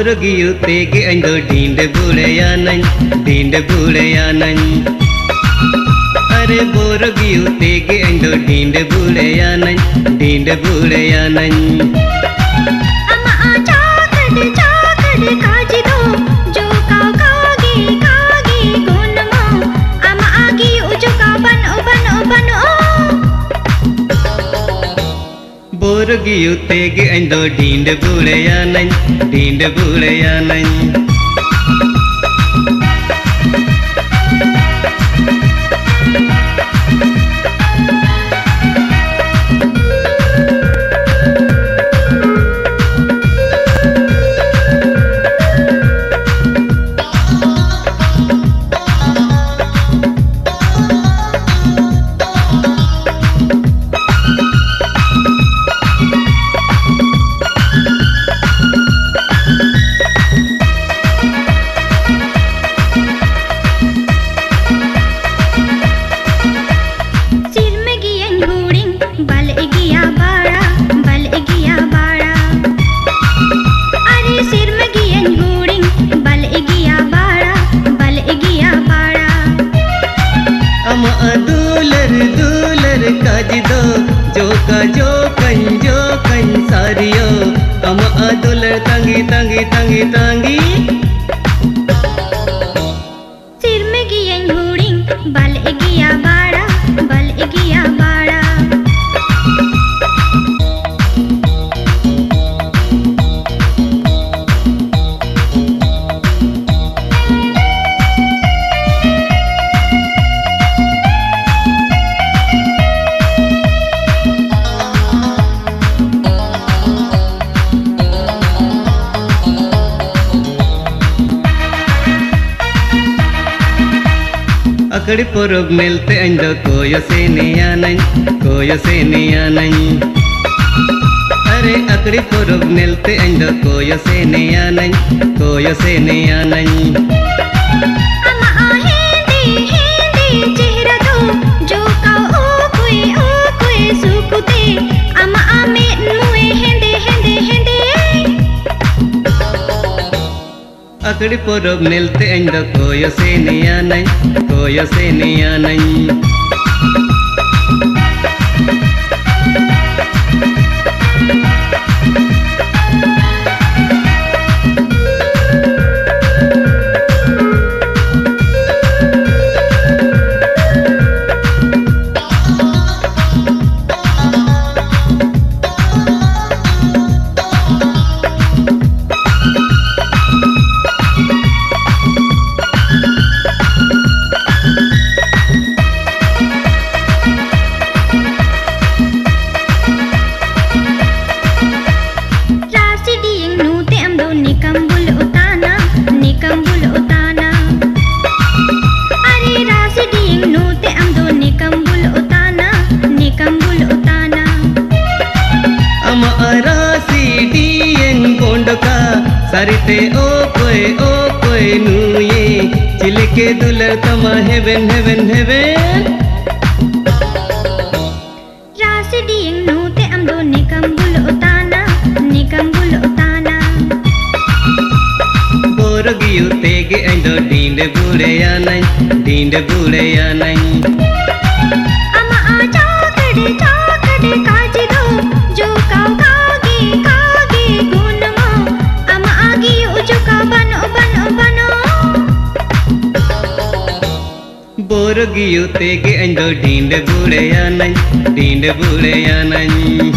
मोरगियु तेगे अंदो डींड Bulleya none डींड Bulleya none अरे बोरगियो तेगे अंदो डींड बुलेया नन डींड बुलेया नन अम्मा चाकड़ चाकड़ काजी போருகியுத்தேக்கு ஐந்தோ டீண்டு பூழையானன் டீண்டு பூழையானன் jo kai jo kai sariyo kama adular tangi tangi tangi tangi ಅಕಡಿ ಪೊರಬ್ ಮೆಲ್ತೆ ಅಂದ ಕೋಯ ಸೇನೆಯಾನೈ ಕೋಯ ಸೇನೆಯಾನೈ ಅರೆ ಅಕಡಿ ಪೊರಬ್ ಮೆಲ್ತೆ ಅಂದ ಕೋಯ ಸೇನೆಯಾನೈ ಕೋಯ ಸೇನೆಯಾನೈ अकड़ी पोरो मिलते कोय सेनिया नहीं कोय नहीं। ಸರಿತೆ ಓ ಕೊಯ್ ಓ ಕೊಯ್ ನೂಯೆ ಚಿಲಿಕೆ ದುಲರ್ ತಮ heaven heaven heaven rasi ding nu te am do nikam bul utana nikam bul बोरगियो तेगे अंदो ढींड बूढ़े आनंद ढींड बूढ़े आनंद।